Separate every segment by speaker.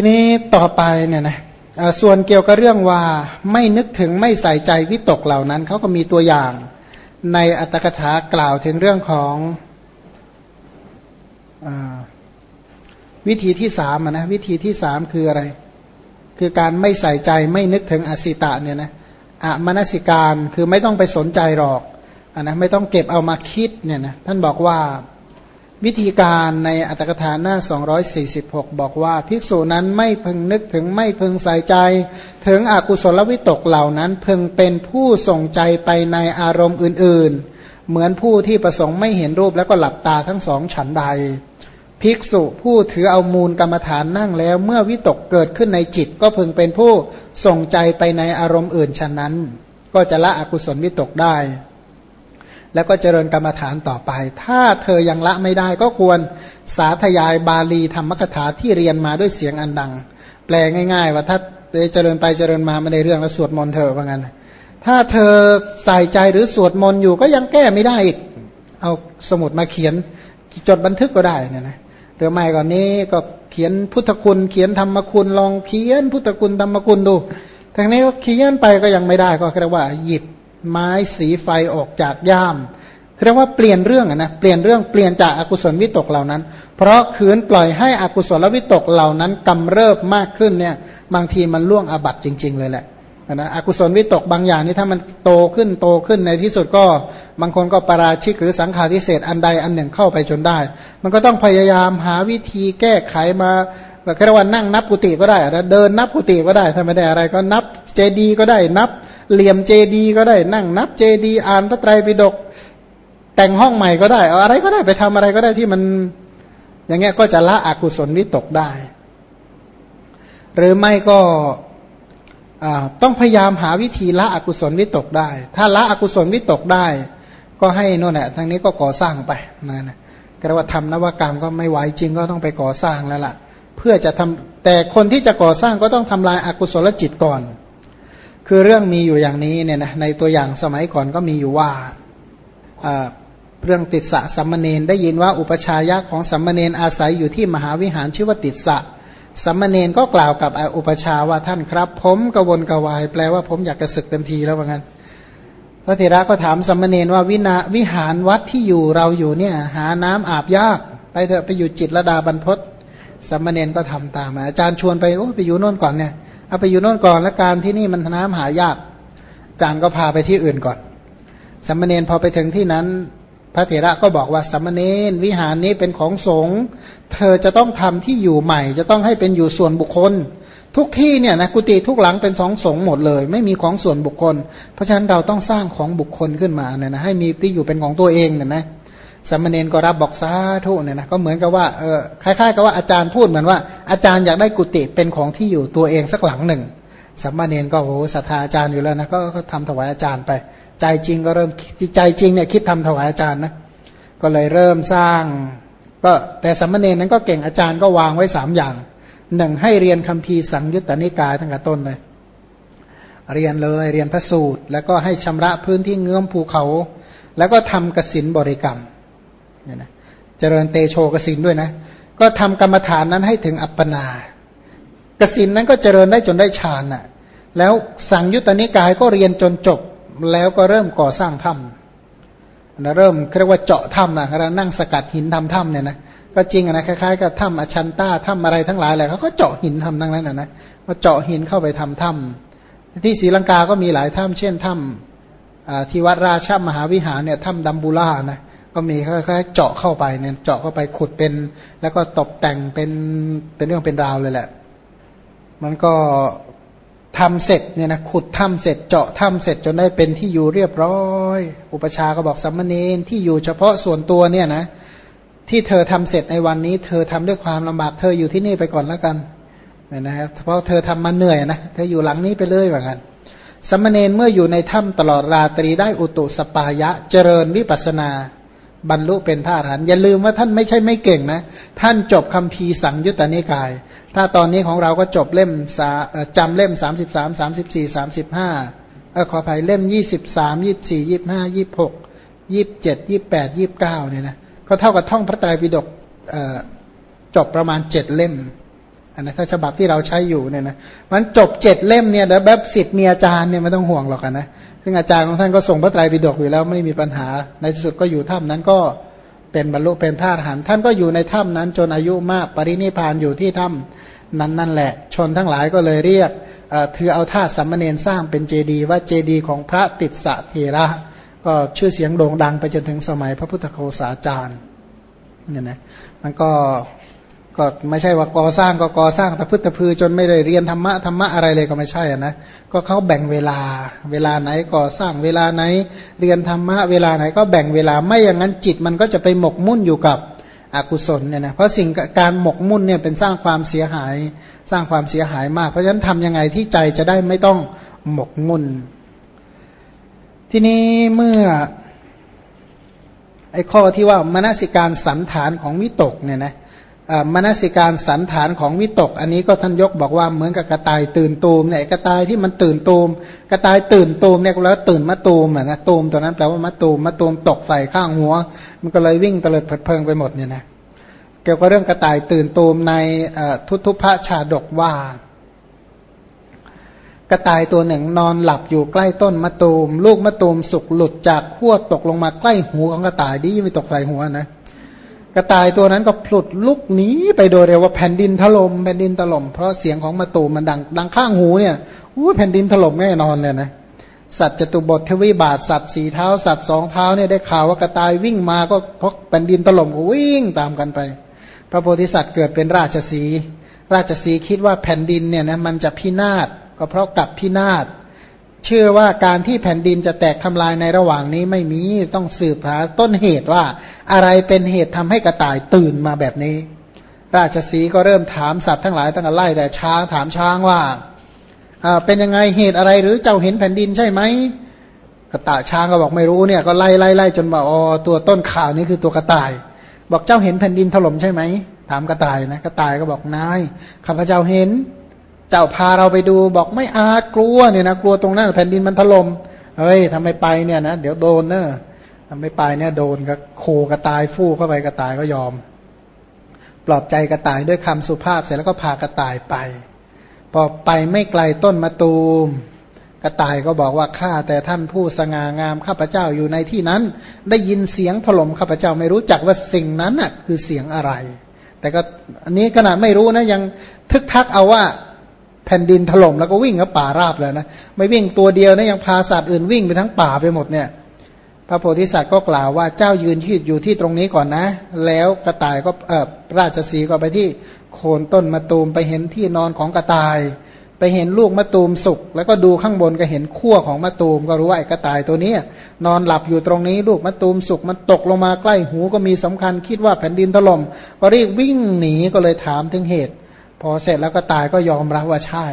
Speaker 1: ทีนี้ต่อไปเนี่ยนะส่วนเกี่ยวกับเรื่องว่าไม่นึกถึงไม่ใส่ใจวิตกเหล่านั้นเขาก็มีตัวอย่างในอัตถกถากล่าวถึงเรื่องของอวิธีที่สามนะวิธีที่สามคืออะไร คือการไม่ใส่ใจไม่นึกถึงอสิตะเนี่ยนะอะมนสิการคือไม่ต้องไปสนใจหรอกอนนะไม่ต้องเก็บเอามาคิดเนี่ยนะท่านบอกว่า วิธีการในอัตถกถาหน้า 246 บอกว่า ภิกษุนั้นไม่พึงนึกถึงไม่พึงใส่ใจ ถึงอกุศลวิตกเหล่านั้นพึงเป็นผู้ส่งใจไปในอารมณ์อื่น ๆ เหมือนผู้ที่ประสงค์ไม่เห็นรูปแล้วก็หลับตาทั้งสองฉันใด ภิกษุผู้ถือเอามูลกรรมฐานนั่งแล้ว เมื่อวิตกเกิดขึ้นในจิต ก็พึงเป็นผู้ส่งใจไปในอารมณ์อื่นฉะนั้น ก็จะละอกุศลวิตกได้ แล้วก็เจริญกรรมฐานต่อไป ถ้าเธอยังละไม่ได้ก็ควรสาธยายบาลีธรรมกถาที่เรียนมาด้วยเสียงอันดัง แปลง่าย ๆ ว่าถ้าเจริญไปเจริญมาไม่ได้เรื่องแล้วสวดมนต์เธอว่างั้นถ้าเธอใส่ใจหรือสวดมนต์อยู่ก็ยังแก้ไม่ได้อีก เอาสมุดมาเขียนจดบันทึกก็ได้เนี่ยนะหรือไม่ก่อนนี้ก็เขียนพุทธคุณ เขียนธรรมคุณลองเขียนพุทธคุณธรรมคุณดูทางนี้ก็เขียนไปก็ยังไม่ได้ก็เรียกว่าหยิบ ไม้สีไฟออกจากย่ามเรียกว่าเปลี่ยนเรื่องนะเปลี่ยนเรื่องเปลี่ยนจากอากุศลวิตกเหล่านั้น เพราะขืนปล่อยให้อกุศลวิตกเหล่านั้นกำเริบมากขึ้นเนี่ยบางทีมันล่วงอาบัตจริง ๆ เลยแหละนะอกุศลวิตกบางอย่างนี่ถ้ามันโตขึ้นโตขึ้นในที่สุดก็บางคนก็ปราชิกหรือสังขารทิเศษอันใดอันหนึ่งเข้าไปจนได้ มันก็ต้องพยายามหาวิธีแก้ไขมาแค่ว่านั่งนับกุฏิก็ได้นะเดินนับกุฏิก็ได้ถ้าไม่ได้อะไรก็นับเจดีก็ได้นับ เหลี่ยมเจดีก็ได้นั่งนับเจดีอ่านพระไตรปิฎกแต่งห้องใหม่ก็ได้เอาอะไรก็ได้ไปทำอะไรก็ได้ที่มันอย่างเงี้ยก็จะละอกุศลวิตกได้ หรือไม่ก็ต้องพยายามหาวิธีละอกุศลวิตกได้ ถ้าละอกุศลวิตกได้ ก็ให้นู่นแหละทางนี้ก็ก่อสร้างไปนะนะกระว่าทำนวกรรมก็ไม่ไหวจริงก็ต้องไปก่อสร้างแล้วล่ะ เพื่อจะทำแต่คนที่จะก่อสร้างก็ต้องทำลายอากุศลจิตก่อน คือเรื่องมีอยู่อย่างนี้เนี่ยนะในตัวอย่างสมัยก่อนก็มีอยู่ว่าเรื่องติดสะสัมมเนนได้ยินว่าอุปชายะของสัมมเนนอาศัยอยู่ที่มหาวิหารชื่อว่าติดสะสัมมเนนก็กล่าวกับอุปชาว่าท่านครับ ผมกวนกวาย แปลว่าผมอยากจะศึกเต็มทีแล้วว่างั้นพระเถระก็ถามสัมมเนนว่าวินาวิหารวัดที่อยู่เราอยู่เนี่ย หาน้ำอาบยาก ไปเถอะไปอยู่จิตระดาบรรพศสัมมเนนก็ทำตามอาจารย์ชวนไปโอ้ไปอยู่โน่นก่อนเนี่ย เอาไปอยู่โน่นก่อนแล้วการที่นี่มันน้ำหายากจางก็พาไปที่อื่นก่อนสัมมเนนพอไปถึงที่นั้น พระเถระก็บอกว่าสัมมเนนวิหารนี้เป็นของสงฆ์เธอจะต้องทำที่อยู่ใหม่ จะต้องให้เป็นอยู่ส่วนบุคคล ทุกที่เนี่ยนะกุฏิทุกหลังเป็นสองสงฆ์หมดเลย ไม่มีของส่วนบุคคล เพราะฉะนั้นเราต้องสร้างของบุคคลขึ้นมาเนี่ยนะให้มีที่อยู่เป็นของตัวเองเนี่ยนะ สมณเณรก็รับบอกสาธุเนี่ยนะก็เหมือนกับว่าเออคล้ายๆกับว่าอาจารย์พูดเหมือนว่า อาจารย์อยากได้กุฏิเป็นของที่อยู่ตัวเองสักหลังหนึ่งสมณเณรก็โหศรัทธาอาจารย์อยู่แล้วนะก็ทำถวายอาจารย์ไป ใจจริงก็เริ่มใจจริงเนี่ยคิดทำถวายอาจารย์นะก็เลยเริ่มสร้าง ก็แต่สมณเณรนั้นก็เก่งอาจารย์ก็วางไว้สามอย่างหนึ่งให้เรียนคัมภีร์สังยุตตนิกายตั้งแต่ต้นเลยเรียนเลยเรียนพระสูตร แล้วก็ให้ชำระพื้นที่เงื้อมภูเขา แล้วก็ทำกสินบริกรรม เนี่ยนะเจริญเตโชกสินด้วยนะ ก็ทำกรรมฐานนั้นให้ถึงอัปปนากสินนั้นก็เจริญได้จนได้ฌานน่ะ แล้วสังยุตตนิกายก็เรียนจนจบ แล้วก็เริ่มก่อสร้างถ้ำนะเริ่มเรียกว่าเจาะถ้ำนะเรานั่งสกัดหินทำถ้ำเนี่ยนะก็จริงนะคล้ายๆกับถ้ำอชันต้าถ้ำอะไรทั้งหลายแหละเขาก็เจาะหินทำทั้งนั้นนะนะมาเจาะหินเข้าไปทำถ้ำที่ศรีลังกาก็มีหลายถ้ำเช่นถ้ำที่วัดราชมหาวิหารเนี่ยถ้ำดัมบูล่านะ ก็มีค่อยๆเจาะเข้าไปเนี่ยเจาะเข้าไปขุดเป็น แล้วก็ตกแต่งเป็นเป็นเรื่องเป็นราวเลยแหละ มันก็ทำเสร็จเนี่ยนะขุดถ้ำเสร็จเจาะถ้ำเสร็จจนได้เป็นที่อยู่เรียบร้อย อุปชาก็บอกสัมมเนนที่อยู่เฉพาะส่วนตัวเนี่ยนะ ที่เธอทำเสร็จในวันนี้ เธอทำด้วยความลำบากเธออยู่ที่นี่ไปก่อนแล้วกันเนี่ยนะครับเพราะเธอทำมาเหนื่อยนะเธออยู่หลังนี้ไปเลยแบบนั้นสัมมเนนเมื่ออยู่ในถ้ำตลอดราตรีได้อุตุสปายะเจริญวิปัสนา บรรลุเป็นพระอรหันต์อย่าลืมว่าท่านไม่ใช่ไม่เก่งนะ ท่านจบคำพีสังยุตตนิกาย ถ้าตอนนี้ของเราก็จบเล่มจำเล่มสามสิบสามสามสิบสี่สามสิบห้าเออขออภัยเล่มยี่สิบสามยี่สี่ยี่ห้ายี่หกยี่เจ็ดยี่แปดยี่เก้านี่ยนะก็เท่ากับท่องพระไตรปิฎกจบประมาณเจ็ดเล่มอันนั้นถ้าฉบับที่เราใช้อยู่เนี่ยนะมันจบเจ็ดเล่มเนี่ยเดี๋ยวแบบสิทธิ์มีอาจารย์เนี่ยไม่ต้องห่วงหรอกนะ ซึ่งอาจารย์ของท่านก็ส่งพระไตรปิฎกอยู่แล้วไม่มีปัญหา ในที่สุดก็อยู่ถ้ำนั้นก็เป็นบรรลุเป็นพระอรหันต์ท่านก็อยู่ในถ้ำนั้นจนอายุมากปรินิพานอยู่ที่ถ้ำนั้นนั่นแหละ ชนทั้งหลายก็เลยเรียกถือเอาท่าสัมมเนนสร้างเป็นเจดีย์ว่าเจดีย์ของพระติดสะเทระ ก็ชื่อเสียงโด่งดังไปจนถึงสมัยพระพุทธโฆษาจารย์เนี่ยนะมันก็ ก็ไม่ใช่ว่าก่อสร้างก็ก่อสร้างแต่พึ่ตะพือจนไม่ได้เรียนธรรมะธรรมะอะไรเลยก็ไม่ใช่นะก็เขาแบ่งเวลา เวลาไหนก่อสร้างเวลาไหน เรียนธรรมะเวลาไหนก็แบ่งเวลาไม่อย่างนั้นจิตมันก็จะไปหมกมุ่นอยู่กับอกุศลเนี่ยนะเพราะสิ่งการหมกมุ่นเนี่ยเป็นสร้างความเสียหาย สร้างความเสียหายมาก เพราะฉะนั้นทำยังไงที่ใจจะได้ไม่ต้องหมกมุ่น ทีนี้เมื่อไอ้ข้อที่ว่ามนสิการสันฐานของวิตกเนี่ยนะ มนสิการสันฐานของวิตก อันนี้ก็ท่านยกบอกว่าเหมือนกับกระต่ายตื่นตูมเนี่ยกระต่ายที่มันตื่นตูมกระต่ายตื่นตูมเนี่ยแล้วตื่นมะตูมอะนะตูมตัวนั้นแปลว่ามะตูมมะตูมตกใส่ข้างหัว มันก็เลยวิ่งตะเลิดเพลิงไปหมดเนี่ยนะเกี่ยวกับเรื่องกระต่ายตื่นตูมในทุตุพระชาดกว่า กระต่ายตัวหนึ่งนอนหลับอยู่ใกล้ต้นมะตูม ลูกมะตูมสุกหลุดจากขั้วตกลงมาใกล้หูของกระต่ายดีไม่ตกใส่หัวนะ กระต่ายตัวนั้นก็พลุดลุกหนีไปโดยเร็วว่าแผ่นดินถลม่มแผ่นดินถล่มเพราะเสียงของมาตูมมันดังดังข้างหูเนี่ยอู้แผ่นดินถล่มแน่นอนเลยนะสัตว์จตุบททวีบาทสัตว์สีเท้าสัตว์สองเท้าเนี่ยได้ข่าวว่ากระต่ายวิ่งมาก็เพราะแผ่นดินถล่มก็วิ่งตามกันไป พระโพธิสัตว์เกิดเป็นราชสี ราชสีคิดว่าแผ่นดินเนี่ยนะมันจะพินาศก็เพราะกับพินาศ เชื่อว่าการที่แผ่นดินจะแตกทำลายในระหว่างนี้ไม่มีต้องสืบหาต้นเหตุว่าอะไรเป็นเหตุทำให้กระต่ายตื่นมาแบบนี้ ราชสีก็เริ่มถามสัตว์ทั้งหลายตั้งแต่ไล่แต่ช้างถามช้างว่าเป็นยังไงเหตุอะไรหรือเจ้าเห็นแผ่นดินใช่ไหมกระต่ายช้างก็บอกไม่รู้เนี่ยก็ไล่ไล่ไล่จนบอกอ๋อตัวต้นข่าวนี้คือตัวกระต่าย บอกเจ้าเห็นแผ่นดินถล่มใช่ไหมถามกระต่ายนะกระต่ายก็บอกนายข้าพเจ้าเห็น เจ้าพาเราไปดูบอกไม่อากลัวเนี่ยนะกลัวตรงนั้นแผ่นดินมันถลม่มเฮ้ยทำไมไปเนี่ยนะเดี๋ยวโดนเนอะทำไมไปเนี่ยโดนก็โคกระตายฟู่เข้าไปกระตายก็ยอม ปลอบใจกระตายด้วยคำสุภาพเสร็จแล้วก็พากระต่ายไปพอไปไม่ไกลต้นมะตูมกระต่ายก็บอกว่าข้าแต่ท่านผู้สง่างามข้าพเจ้าอยู่ในที่นั้น ได้ยินเสียงถล่มข้าพเจ้าไม่รู้จักว่าสิ่งนั้นน่ะคือเสียงอะไร แต่ก็อันนี้ขนาดไม่รู้นะยังทึกทักเอาว่า แผ่นดินถล่มแล้วก็วิ่งกับป่าราบเลยนะไม่วิ่งตัวเดียวนะยังพาสัตว์อื่นวิ่งไปทั้งป่าไปหมดเนี่ย พระโพธิสัตว์ก็กล่าวว่าเจ้ายืนที่อยู่ที่ตรงนี้ก่อนนะ แล้วกระต่ายก็เออราชสีก็ไปที่โคนต้นมะตูมไปเห็นที่นอนของกระต่าย ไปเห็นลูกมะตูมสุกแล้วก็ดูข้างบนก็เห็นขั้วของมะตูมก็รู้ว่าไอ้กระต่ายตัวนี้นอนหลับอยู่ตรงนี้ลูกมะตูมสุกมันตกลงมาใกล้หูก็มีสำคัญคิดว่าแผ่นดินถล่มก็รีบวิ่งหนีก็เลยถามถึงเหตุ พอเสร็จแล้วก็ตายก็ยอมรับว่าใช่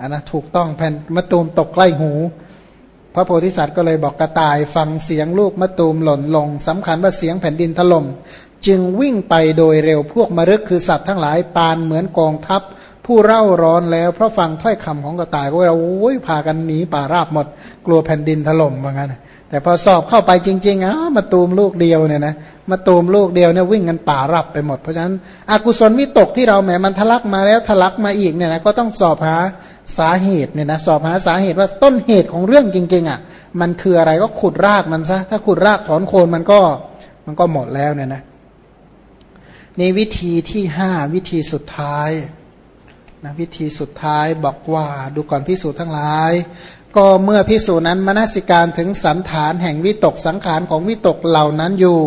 Speaker 1: อันนะถูกต้องแผ่นมะตูมตกใกล้หู พระโพธิสัตว์ก็เลยบอกกระต่ายฟังเสียงลูกมะตูมหล่นลงสำคัญว่าเสียงแผ่นดินถล่มจึงวิ่งไปโดยเร็วพวกมรึกคือสัตว์ทั้งหลายปานเหมือนกองทัพ ผู้เร่าร้อนแล้วเพราะฟังถ้อยคำของกระต่ายก็เราโอ้ยพากันหนีป่าราบหมด กลัวแผ่นดินถล่มว่างั้น แต่พอสอบเข้าไปจริงๆอ้ามาตูมลูกเดียวเนี่ยนะมาตูมลูกเดียวเนี่ยวิ่งกันป่ารับไปหมด เพราะฉะนั้นอกุศลวิตกที่เราแหมมันทะลักมาแล้วทะลักมาอีกเนี่ยนะก็ต้องสอบหาสาเหตุเนี่ยนะสอบหาสาเหตุว่าต้นเหตุของเรื่องจริง ๆ อะ มันคืออะไรก็ขุดรากมันซะถ้าขุดรากถอนโคนมันก็มันก็หมดแล้วเนี่ยนะนี่วิธีที่ห้าวิธีสุดท้ายนะวิธีสุดท้ายบอกว่าดูก่อนพิสูจน์ทั้งหลาย ก็เมื่อพิสูจนั้นมนสิการถึงสันฐานแห่งวิตกสังขารของวิตกเหล่านั้นอยู่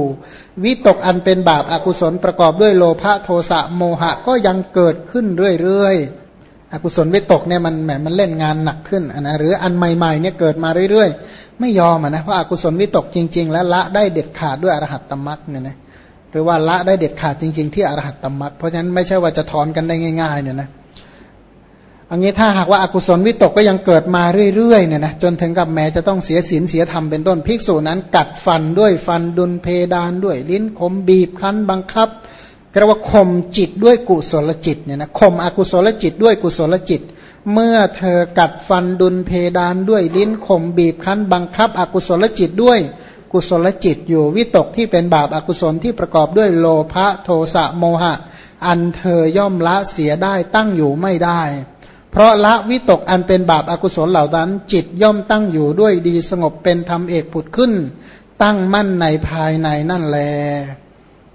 Speaker 1: วิตกอันเป็นบาปอากุศลประกอบด้วยโลภะโทสะโมหะก็ยังเกิดขึ้นเรื่อยๆอกุศลวิตกเนี่ยมันแหมมันเล่นงานหนักขึ้นนะหรืออันใหม่ๆเนี่ยเกิดมาเรื่อยๆ ไม่ยอมนะเพราะอากุศลวิตกจริง ๆ แล้วละได้เด็ดขาดด้วยอรหัตตมรักเนี่ยนะหรือว่าละได้เด็ดขาดจริง ๆ ที่อรหัตตมรักเพราะฉะนั้นไม่ใช่ว่าจะถอนกันได้ง่ายๆเนี่ยนะ อันนี้ถ้าหากว่าอากุศลวิตกก็ยังเกิดมาเรื่อยๆเนี่ยนะจนถึงกับแม้จะต้องเสียศีลเสียธรรมเป็นต้นภิกษุนั้น กัดฟันด้วยฟันดุลเพดานด้วยลิ้นคมบีบคั้นบังคับเรียกว่าข่มจิตด้วยกุศลจิตเนี่ยนะข่มอกุศลจิตด้วยกุศลจิต เมื่อเธอกัดฟันดุลเพดานด้วยลิ้นข่มบีบคั้นบังคับ อกุศลจิตด้วยกุศลจิตอยู่วิตกที่เป็นบาปอากุศลที่ประกอบด้วยโลภะโทสะโมหะ อันเธอย่อมละเสียได้ตั้งอยู่ไม่ได้ เพราะละวิตกอันเป็นบาปอากุศลเหล่านั้น จิตย่อมตั้งอยู่ด้วยดีสงบเป็นธรรมเอกผุดขึ้น ตั้งมั่นในภายในนั่นแล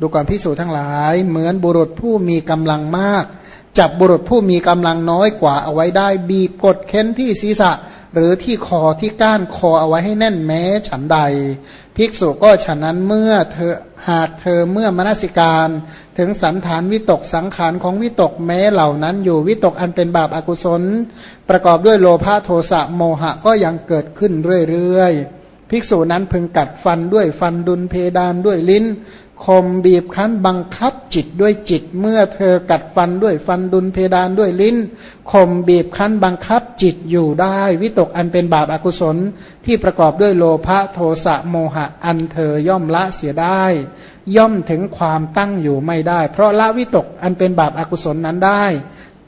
Speaker 1: ดูก่อนพิสูจทั้งหลาย เหมือนบุรุษผู้มีกำลังมาก จับบุรุษผู้มีกำลังน้อยกว่าเอาไว้ได้ บีบกดเค้นที่ศีรษะ หรือที่คอที่ก้านคอเอาไว้ให้แน่นแม้ฉันใด ภิกษุก็ฉะนั้นเมื่อเธอหากเธอเมื่อมนสิการถึงสันฐานวิตกสังขารของวิตกแม้เหล่านั้นอยู่วิตกอันเป็นบาปอากุศล ประกอบด้วยโลภะโทสะโมหะก็ยังเกิดขึ้นเรื่อยๆภิกษุนั้นพึงกัดฟันด้วยฟันดุลเพดานด้วยลิ้น คมบีบคั้นบังคับจิตด้วยจิต เมื่อเธอกัดฟันด้วยฟันดุลเพดานด้วยลิ้นคมบีบคั้นบังคับจิตอยู่ได้ วิตกอันเป็นบาปอากุศลที่ประกอบด้วยโลภะโทสะโมหะอันเธอย่อมละเสียได้ ย่อมถึงความตั้งอยู่ไม่ได้ เพราะละวิตกอันเป็นบาปอากุศลนั้นได้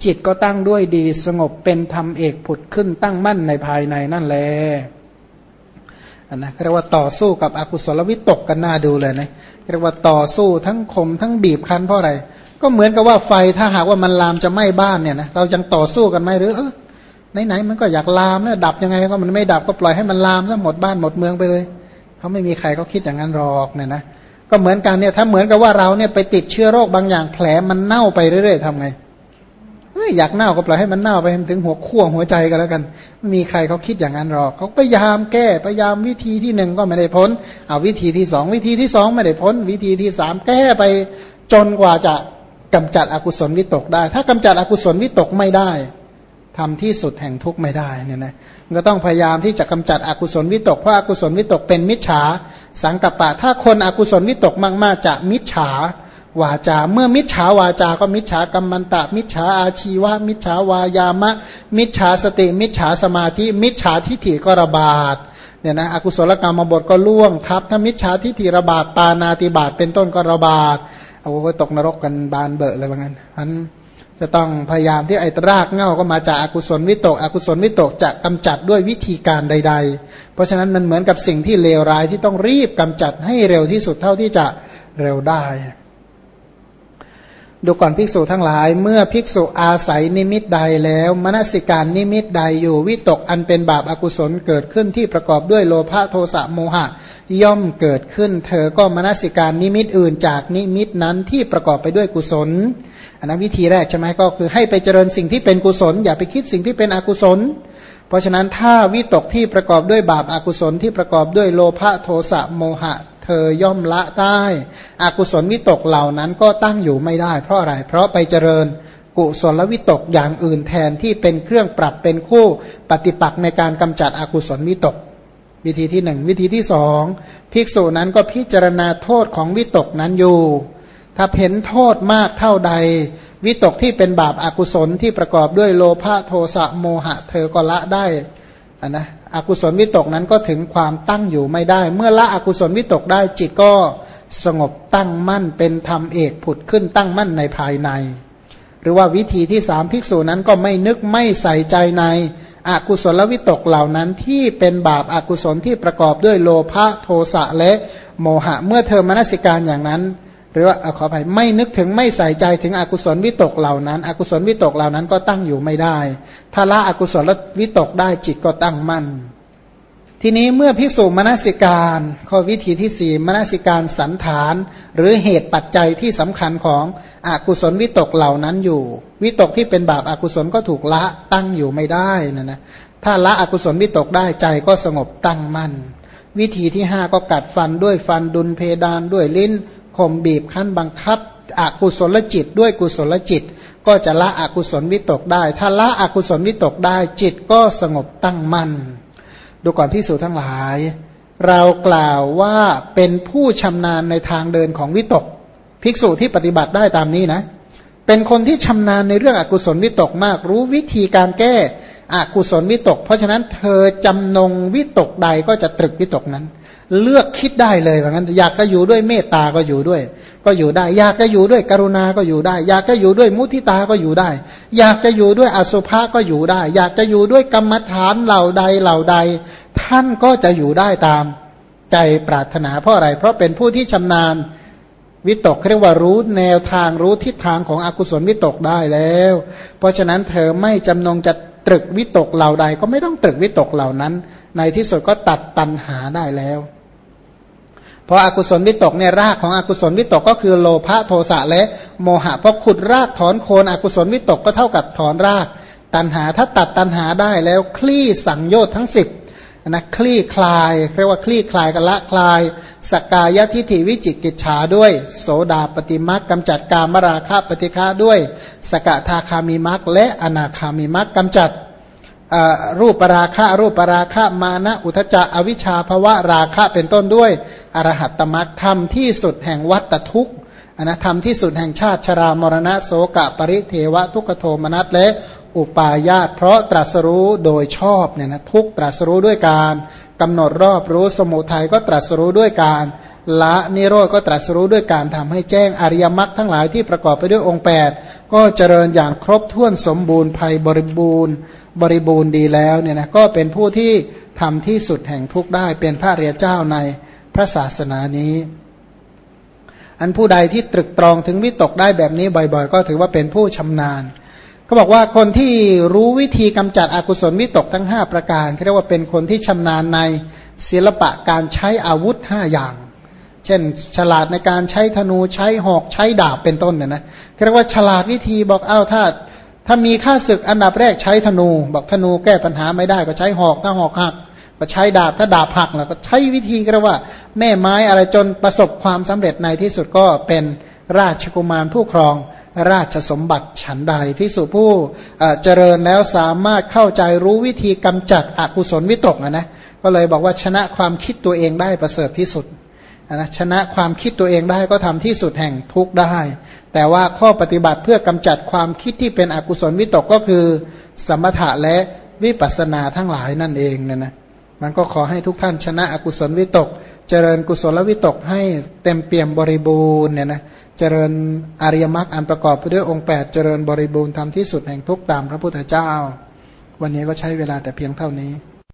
Speaker 1: จิตก็ตั้งด้วยดีสงบเป็นธรรมเอกผุดขึ้นตั้งมั่นในภายในนั่นแหละนะเรียกว่าต่อสู้กับอกุศลวิตกกันน่าดูเลยนะ เรียกว่าต่อสู้ทั้งคมทั้งบีบคั้นเพราะอะไร ก็เหมือนกับว่าไฟถ้าหากว่ามันลามจะไหม้บ้านเนี่ยนะเรายังต่อสู้กันไหมหรือเออไหนๆมันก็อยากลามนะดับยังไงก็มันไม่ดับก็ปล่อยให้มันลามซะหมดบ้านหมดเมืองไปเลยเขาไม่มีใครเขาคิดอย่างนั้นหรอกเนี่ยนะก็เหมือนกันเนี่ยถ้าเหมือนกับว่าเราเนี่ยไปติดเชื้อโรคบางอย่างแผลมันเน่าไปเรื่อยๆทำไง อยากเน่าก็ปล่อยให้มันเน่าไปถึงหัวขั้วหัวใจกันแล้วกันไม่มีใครเขาคิดอย่างนั้นหรอกเขาพยายามแก้พยายามวิธีที่หนึ่งก็ไม่ได้พ้นเอาวิธีที่สองวิธีที่สองไม่ได้พ้น วิธีที่สามแก้ไปจนกว่าจะกำจัดอกุศลวิตกได้ ถ้ากำจัดอกุศลวิตกไม่ได้ทำที่สุดแห่งทุกข์ไม่ได้เนี่ยนะก็ต้องพยายามที่จะกำจัดอกุศลวิตกเพราะอากุศลวิตกเป็นมิจฉาสังกัปปะ ถ้าคนอกุศลวิตกมาก ๆ จะมิจฉา วาจา เมื่อมิจฉาวาจาก็มิจฉากรรมันตะ มิจฉาอาชีวะ มิจฉาวายามะ มิจฉาสติ มิจฉาสมาธิ มิจฉาทิฏฐิก็ระบาดเนี่ยนะอกุศลกรรมบทก็ล่วงทับถ้ามิจฉาทิฏฐิระบาดปานาติบาตเป็นต้นก็ระบาดเอาไว้ตกนรกกันบานเบอะเลยว่างั้นอันจะต้องพยายามที่ไอ้รากเง่าก็มาจากอากุศลวิตกอกุศลวิตกจะกำจัดด้วยวิธีการใด ๆ เพราะฉะนั้นมันเหมือนกับสิ่งที่เลวร้ายที่ต้องรีบกำจัดให้เร็วที่สุดเท่าที่จะเร็วได้ ดูก่อนภิกษุทั้งหลาย เมื่อภิกษุอาศัยนิมิตใดแล้ว มนสิการนิมิตใดอยู่วิตกอันเป็นบาปอากุศลเกิดขึ้นที่ประกอบด้วยโลภะโทสะโมหะ ย่อมเกิดขึ้น เธอก็มนสิการนิมิตอื่นจากนิมิตนั้นที่ประกอบไปด้วยกุศลอันนั้นวิธีแรกใช่ไหมก็คือให้ไปเจริญสิ่งที่เป็นกุศล อย่าไปคิดสิ่งที่เป็นอกุศล เพราะฉะนั้นถ้าวิตกที่ประกอบด้วยบาปอากุศลที่ประกอบด้วยโลภะโทสะโมหะ เธอย่อมละได้อากุศลวิตกเหล่านั้นก็ตั้งอยู่ไม่ได้ เพราะอะไร เพราะไปเจริญกุศลวิตกอย่างอื่นแทนที่เป็นเครื่องปรับเป็นคู่ปฏิปักษ์ในการกำจัดอกุศลวิตก วิธีที่หนึ่งวิธีที่สองภิกษุนั้นก็พิจารณาโทษของวิตกนั้นอยู่ ถ้าเห็นโทษมากเท่าใด วิตกที่เป็นบาปอากุศลที่ประกอบด้วยโลภะโทสะโมหะ เธอก็ละได้นนะ อกุศลวิตกนั้นก็ถึงความตั้งอยู่ไม่ได้ เมื่อละอกุศลวิตกได้จิตก็สงบตั้งมั่นเป็นธรรมเอกผุดขึ้นตั้งมั่นในภายใน หรือว่าวิธีที่สามภิกษุนั้นก็ไม่นึกไม่ใส่ใจในอกุศลวิตกเหล่านั้นที่เป็นบาปอากุศลที่ประกอบด้วยโลภะโทสะและโมหะ เมื่อเธอมนสิการอย่างนั้น หรือว่าขออภัยไม่นึกถึงไม่ใส่ใจถึงอกุศลวิตกเหล่านั้น อกุศลวิตกเหล่านั้นก็ตั้งอยู่ไม่ได้ ถ้าละอกุศลวิตกได้จิตก็ตั้งมั่น ทีนี้เมื่อภิกษุมนสิการข้อวิธีที่สี่มนสิการสันฐาน หรือเหตุปัจจัยที่สำคัญของอกุศลวิตกเหล่านั้นอยู่ วิตกที่เป็นบาปอากุศลก็ถูกละตั้งอยู่ไม่ได้นะนะถ้าละอกุศลวิตกได้ใจก็สงบตั้งมั่นวิธีที่ห้าก็กัดฟันด้วยฟันดุลเพดานด้วยลิ้น ข่มบีบคั้นบังคับอกุศลจิตด้วยกุศลจิต ก็จะละอกุศลวิตกได้ ถ้าละอกุศลวิตกได้ จิตก็สงบตั้งมั่นดูก่อนพิสูจทั้งหลาย เรากล่าวว่าเป็นผู้ชำนาญในทางเดินของวิตก ภิกษุที่ปฏิบัติได้ตามนี้นะ เป็นคนที่ชำนาญในเรื่องอกุศลวิตกมาก รู้วิธีการแก้อกุศลวิตก เพราะฉะนั้นเธอจำนงวิตกใดก็จะตรึกวิตกนั้น เลือกคิดได้เลยว่างั้น อยากจะอยู่ด้วยเมตตาก็อยู่ด้วย ก็อยู่ได้ อยากจะอยู่ด้วยกรุณาก็อยู่ได้ อยากจะอยู่ด้วยมุทิตาก็อยู่ได้ อยากจะอยู่ด้วยอสุภะก็อยู่ได้ อยากจะอยู่ด้วยกรรมฐานเหล่าใดเหล่าใด ท่านก็จะอยู่ได้ตามใจปรารถนาเพราะอะไร เพราะเป็นผู้ที่ชำนาญวิตกเรียกว่ารู้แนวทางรู้ทิศทางของอกุศลวิตกได้แล้ว เพราะฉะนั้นเธอไม่จำนงจะตรึกวิตกเหล่าใด ก็ไม่ต้องตรึกวิตกเหล่านั้น ในที่สุดก็ตัดตันหาได้แล้ว เพราะอากุศลวิตกเนี่ยรากของอกุศลวิตกก็คือโลภะโทสะและโมหะพอขุดรากถอนโคนอกุศลวิตกก็เท่ากับถอนราก ตันหาถ้าตัดตันหาได้แล้วคลี่สังโยชน์ทั้งสิบนะคลี่คลายเรียกว่าคลี่คลายกันละคลาย สกายทิฐิวิจิกิจฉาด้วย โสดาปฏิมักกำจัดกามราคะปฏิฆาด้วย สกทาคามีมักและอนาคามีมักกำจัด รูปปราคะรูปปราคะมานะอุทจะอวิชชาภวะราคะเป็นต้นด้วยอรหัตตมักธรรมที่สุดแห่งวัตทุกข์อนะธรรมที่สุดแห่งชาติชรามรณะโสกะปริเทวะทุกโทมนัสและอุปาญาตเพราะตรัสรู้โดยชอบเนี่ยนะทุกตรัสรู้ด้วยการกำหนดรอบรู้สมุทัยก็ตรัสรู้ด้วยการละนิโรธก็ตรัสรู้ด้วยการทำให้แจ้งอริยมรรคทั้งหลายที่ประกอบไปด้วยองค์ 8 ก็เจริญอย่างครบถ้วนสมบูรณ์ภัยบริบูรณ์ บริบูรณ์ดีแล้วเนี่ยนะก็เป็นผู้ที่ทำที่สุดแห่งทุกได้ เป็นพระเรียเจ้าในพระศาสนานี้ อันผู้ใดที่ตรึกตรองถึงวิตกได้แบบนี้บ่อยๆ ก็ถือว่าเป็นผู้ชำนาญเขาบอกว่าคนที่รู้วิธีกำจัดอกุศลวิตกทั้ง 5 ประการเรียกว่าเป็นคนที่ชำนาญในศิลปะการใช้อาวุธ 5 อย่าง เช่น ฉลาดในการใช้ธนูใช้หอกใช้ดาบเป็นต้นเนี่ยนะเรียกว่าฉลาดวิธีบอกเอ้าถ้า ถ้ามีค่าศึกอันดับแรกใช้ธนู บอกธนูแก้ปัญหาไม่ได้ก็ใช้หอกถ้าหอกหักก็ใช้ดาบถ้าดาบหักแล้วก็ใช้วิธีก็เรียกว่า แม่ไม้อะไรจนประสบความสำเร็จในที่สุดก็เป็นราชกุมารผู้ครองราชสมบัติฉันใดพิสุผู้เจริญแล้วสามารถเข้าใจรู้วิธีกำจัดอกุศลวิตกนะนะก็เลยบอกว่าชนะความคิดตัวเองได้ประเสริฐที่สุด นะชนะความคิดตัวเองได้ก็ทำที่สุดแห่งทุกได้ แต่ว่าข้อปฏิบัติเพื่อกำจัดความคิดที่เป็นอกุศลวิตกก็คือ สมถะและวิปัสสนาทั้งหลายนั่นเองเนี่ยนะมันก็ขอให้ทุกท่านชนะอกุศลวิตก เจริญกุศลวิตกให้เต็มเปี่ยมบริบูรณ์เนี่ยนะเจริญอริยมรรคอันประกอบไปด้วยองค์ 8 เจริญบริบูรณ์ทำที่สุดแห่งทุกตามพระพุทธเจ้า วันนี้ก็ใช้เวลาแต่เพียงเท่านี้